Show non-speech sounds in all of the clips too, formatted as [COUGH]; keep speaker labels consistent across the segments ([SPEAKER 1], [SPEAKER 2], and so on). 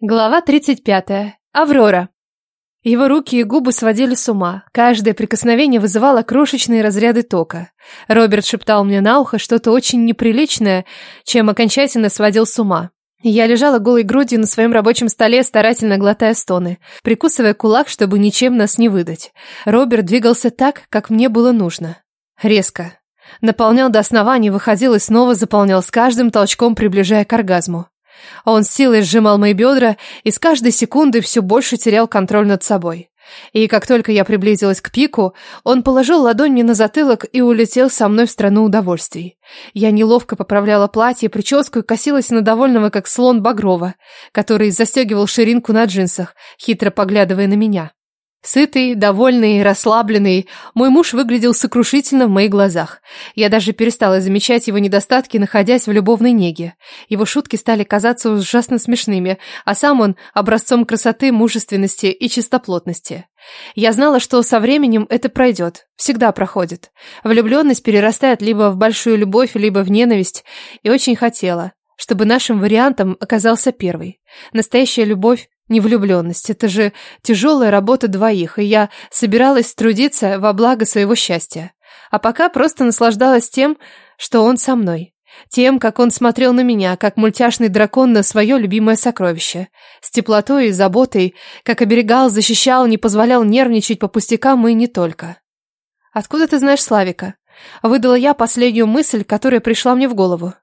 [SPEAKER 1] Глава 35. Аврора. Его руки и губы сводили с ума. Каждое прикосновение вызывало крошечные разряды тока. Роберт шептал мне на ухо что-то очень неприличное, чем окончательно сводил с ума. Я лежала голой грудью на своем рабочем столе, старательно глотая стоны, прикусывая кулак, чтобы ничем нас не выдать. Роберт двигался так, как мне было нужно. Резко. Наполнял до основания, выходил и снова заполнял с каждым толчком, приближая к оргазму. Он с силой сжимал мои бедра и с каждой секундой все больше терял контроль над собой. И как только я приблизилась к пику, он положил ладонь мне на затылок и улетел со мной в страну удовольствий. Я неловко поправляла платье, прическу и косилась на довольного, как слон Багрова, который застегивал ширинку на джинсах, хитро поглядывая на меня. Сытый, довольный, расслабленный, мой муж выглядел сокрушительно в моих глазах. Я даже перестала замечать его недостатки, находясь в любовной неге. Его шутки стали казаться ужасно смешными, а сам он образцом красоты, мужественности и чистоплотности. Я знала, что со временем это пройдет, всегда проходит. Влюбленность перерастает либо в большую любовь, либо в ненависть, и очень хотела, чтобы нашим вариантом оказался первый. Настоящая любовь не влюбленность. Это же тяжелая работа двоих, и я собиралась трудиться во благо своего счастья. А пока просто наслаждалась тем, что он со мной. Тем, как он смотрел на меня, как мультяшный дракон на свое любимое сокровище. С теплотой и заботой, как оберегал, защищал, не позволял нервничать по пустякам и не только. «Откуда ты знаешь Славика?» Выдала я последнюю мысль, которая пришла мне в голову.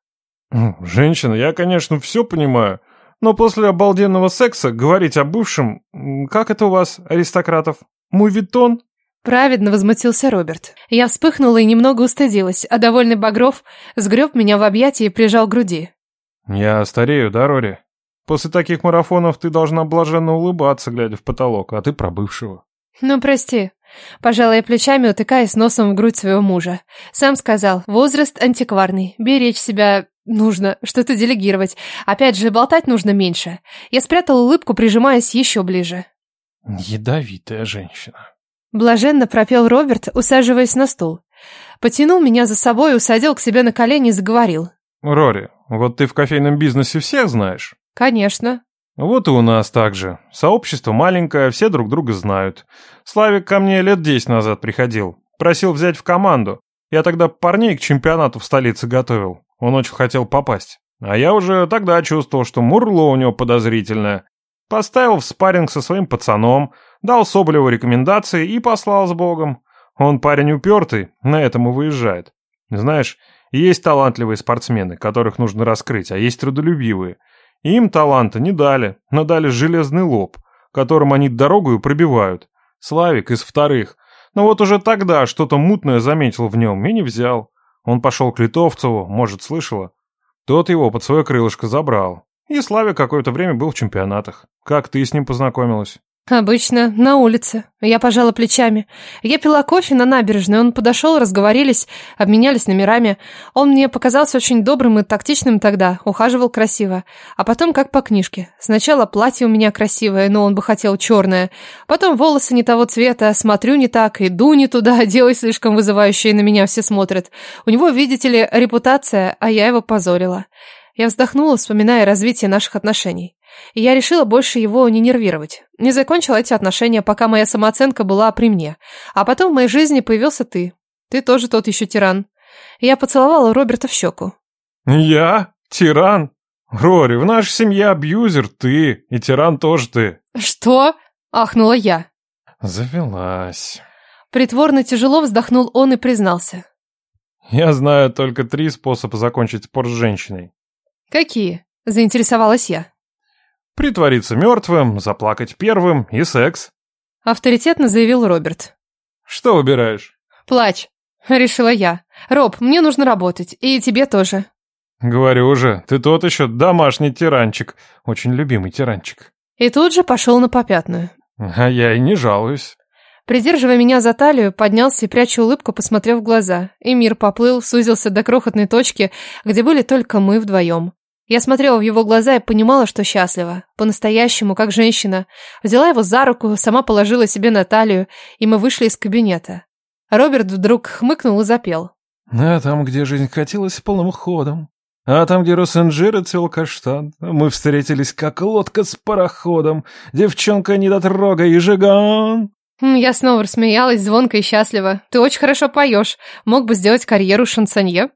[SPEAKER 2] «Женщина, я, конечно, все понимаю, но после обалденного секса говорить о бывшем... Как это у вас, аристократов? Мувитон?
[SPEAKER 1] Праведно возмутился Роберт. Я вспыхнула и немного устыдилась, а довольный Багров сгреб меня в объятия и прижал к груди.
[SPEAKER 2] Я старею, да, Рори? После таких марафонов ты должна блаженно улыбаться, глядя в потолок, а ты про бывшего.
[SPEAKER 1] Ну, прости. Пожалуй, плечами, утыкаясь носом в грудь своего мужа. Сам сказал, возраст антикварный, беречь себя Нужно что-то делегировать. Опять же, болтать нужно меньше. Я спрятал улыбку, прижимаясь еще ближе.
[SPEAKER 2] Ядовитая женщина.
[SPEAKER 1] Блаженно пропел Роберт, усаживаясь на стул. Потянул меня за собой, усадил к себе на колени и заговорил.
[SPEAKER 2] Рори, вот ты в кофейном бизнесе всех знаешь?
[SPEAKER 1] Конечно.
[SPEAKER 2] Вот и у нас так же. Сообщество маленькое, все друг друга знают. Славик ко мне лет десять назад приходил. Просил взять в команду. Я тогда парней к чемпионату в столице готовил. Он очень хотел попасть. А я уже тогда чувствовал, что мурло у него подозрительное. Поставил в спарринг со своим пацаном, дал Соболеву рекомендации и послал с Богом. Он парень упертый, на этом и выезжает. Знаешь, есть талантливые спортсмены, которых нужно раскрыть, а есть трудолюбивые. Им таланта не дали, но дали железный лоб, которым они дорогу пробивают. Славик из вторых. Но вот уже тогда что-то мутное заметил в нем и не взял. Он пошел к Литовцеву, может, слышала. Тот его под свое крылышко забрал. И Славя какое-то время был в чемпионатах. Как ты с ним познакомилась?
[SPEAKER 1] Обычно на улице. Я пожала плечами. Я пила кофе на набережной. Он подошел, разговорились, обменялись номерами. Он мне показался очень добрым и тактичным тогда, ухаживал красиво. А потом как по книжке. Сначала платье у меня красивое, но он бы хотел черное. Потом волосы не того цвета, смотрю не так, иду не туда, [LAUGHS] делай слишком вызывающие на меня все смотрят. У него, видите ли, репутация, а я его позорила. Я вздохнула, вспоминая развитие наших отношений. И я решила больше его не нервировать. Не закончила эти отношения, пока моя самооценка была при мне. А потом в моей жизни появился ты. Ты тоже тот еще тиран. Я поцеловала Роберта в щеку.
[SPEAKER 2] Я? Тиран? Рори, в нашей семье абьюзер ты, и тиран тоже ты.
[SPEAKER 1] Что? Ахнула я.
[SPEAKER 2] Завелась.
[SPEAKER 1] Притворно тяжело вздохнул он и признался.
[SPEAKER 2] Я знаю только три способа закончить спор с женщиной.
[SPEAKER 1] Какие? Заинтересовалась я.
[SPEAKER 2] Притвориться мертвым, заплакать первым и секс.
[SPEAKER 1] Авторитетно заявил Роберт.
[SPEAKER 2] Что выбираешь?
[SPEAKER 1] Плачь, решила я. Роб, мне нужно работать, и тебе тоже.
[SPEAKER 2] Говорю же, ты тот еще домашний тиранчик, очень любимый тиранчик.
[SPEAKER 1] И тут же пошел на попятную.
[SPEAKER 2] А я и не жалуюсь.
[SPEAKER 1] Придерживая меня за талию, поднялся и, пряча улыбку, посмотрел в глаза. И мир поплыл, сузился до крохотной точки, где были только мы вдвоем. Я смотрела в его глаза и понимала, что счастлива. По-настоящему, как женщина. Взяла его за руку, сама положила себе на талию, и мы вышли из кабинета. Роберт вдруг хмыкнул и запел.
[SPEAKER 2] А там, где жизнь катилась полным ходом, А там, где Росенжир цвел каштан, мы встретились как лодка с пароходом. Девчонка недотрога и жиган.
[SPEAKER 1] Я снова рассмеялась, звонко и счастливо. Ты очень хорошо поешь. Мог бы сделать карьеру шансонье.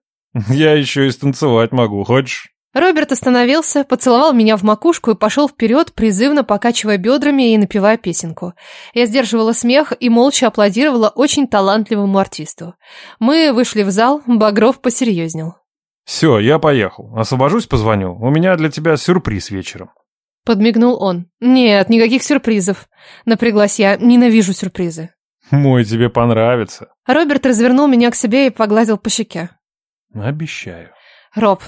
[SPEAKER 2] Я еще и станцевать могу, хочешь?
[SPEAKER 1] Роберт остановился, поцеловал меня в макушку и пошел вперед, призывно покачивая бедрами и напевая песенку. Я сдерживала смех и молча аплодировала очень талантливому артисту. Мы вышли в зал, Багров посерьезнел.
[SPEAKER 2] «Все, я поехал. Освобожусь, позвоню. У меня для тебя сюрприз вечером».
[SPEAKER 1] Подмигнул он. «Нет, никаких сюрпризов». Напряглась я, ненавижу сюрпризы.
[SPEAKER 2] «Мой тебе понравится».
[SPEAKER 1] Роберт развернул меня к себе и погладил по щеке.
[SPEAKER 2] «Обещаю».
[SPEAKER 1] «Роб,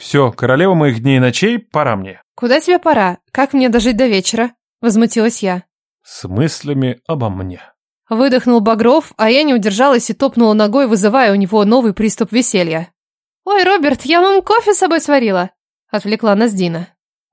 [SPEAKER 2] «Все, королева моих дней и ночей, пора мне».
[SPEAKER 1] «Куда тебе пора? Как мне дожить до вечера?» Возмутилась я.
[SPEAKER 2] «С мыслями обо мне».
[SPEAKER 1] Выдохнул Багров, а я не удержалась и топнула ногой, вызывая у него новый приступ веселья. «Ой, Роберт, я вам кофе с собой сварила!» Отвлекла нас Дина.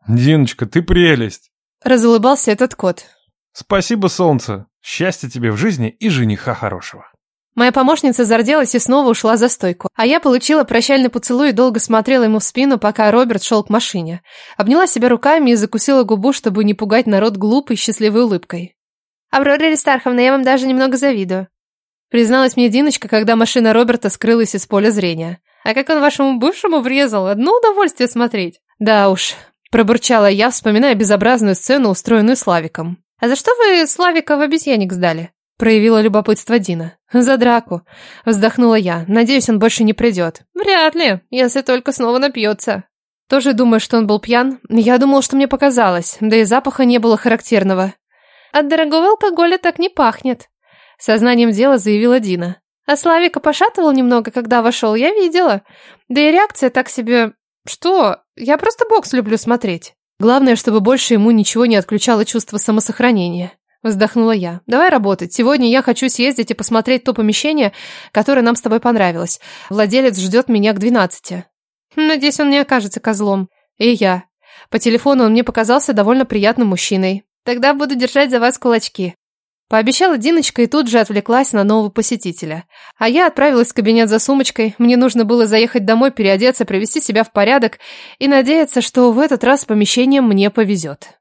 [SPEAKER 2] «Диночка, ты прелесть!»
[SPEAKER 1] Разулыбался этот кот.
[SPEAKER 2] «Спасибо, солнце! Счастья тебе в жизни и жениха хорошего!»
[SPEAKER 1] Моя помощница зарделась и снова ушла за стойку. А я получила прощальный поцелуй и долго смотрела ему в спину, пока Роберт шел к машине. Обняла себя руками и закусила губу, чтобы не пугать народ глупой, счастливой улыбкой. «Аврора Аристарховна, я вам даже немного завидую», призналась мне Диночка, когда машина Роберта скрылась из поля зрения. «А как он вашему бывшему врезал? Одно удовольствие смотреть». «Да уж», пробурчала я, вспоминая безобразную сцену, устроенную Славиком. «А за что вы Славика в обезьянник сдали?» Проявила любопытство Дина. «За драку!» Вздохнула я. «Надеюсь, он больше не придет». «Вряд ли, если только снова напьется». Тоже думаю, что он был пьян. Я думала, что мне показалось, да и запаха не было характерного. «От дорогого алкоголя так не пахнет», — сознанием дела заявила Дина. «А Славика пошатывал немного, когда вошел, я видела. Да и реакция так себе... Что? Я просто бокс люблю смотреть». Главное, чтобы больше ему ничего не отключало чувство самосохранения. Вздохнула я. Давай работать. Сегодня я хочу съездить и посмотреть то помещение, которое нам с тобой понравилось. Владелец ждет меня к двенадцати. Надеюсь, он не окажется козлом. И я. По телефону он мне показался довольно приятным мужчиной. Тогда буду держать за вас кулачки. Пообещала Диночка и тут же отвлеклась на нового посетителя. А я отправилась в кабинет за сумочкой. Мне нужно было заехать домой, переодеться, привести себя в порядок и надеяться, что в этот раз с помещением мне повезет.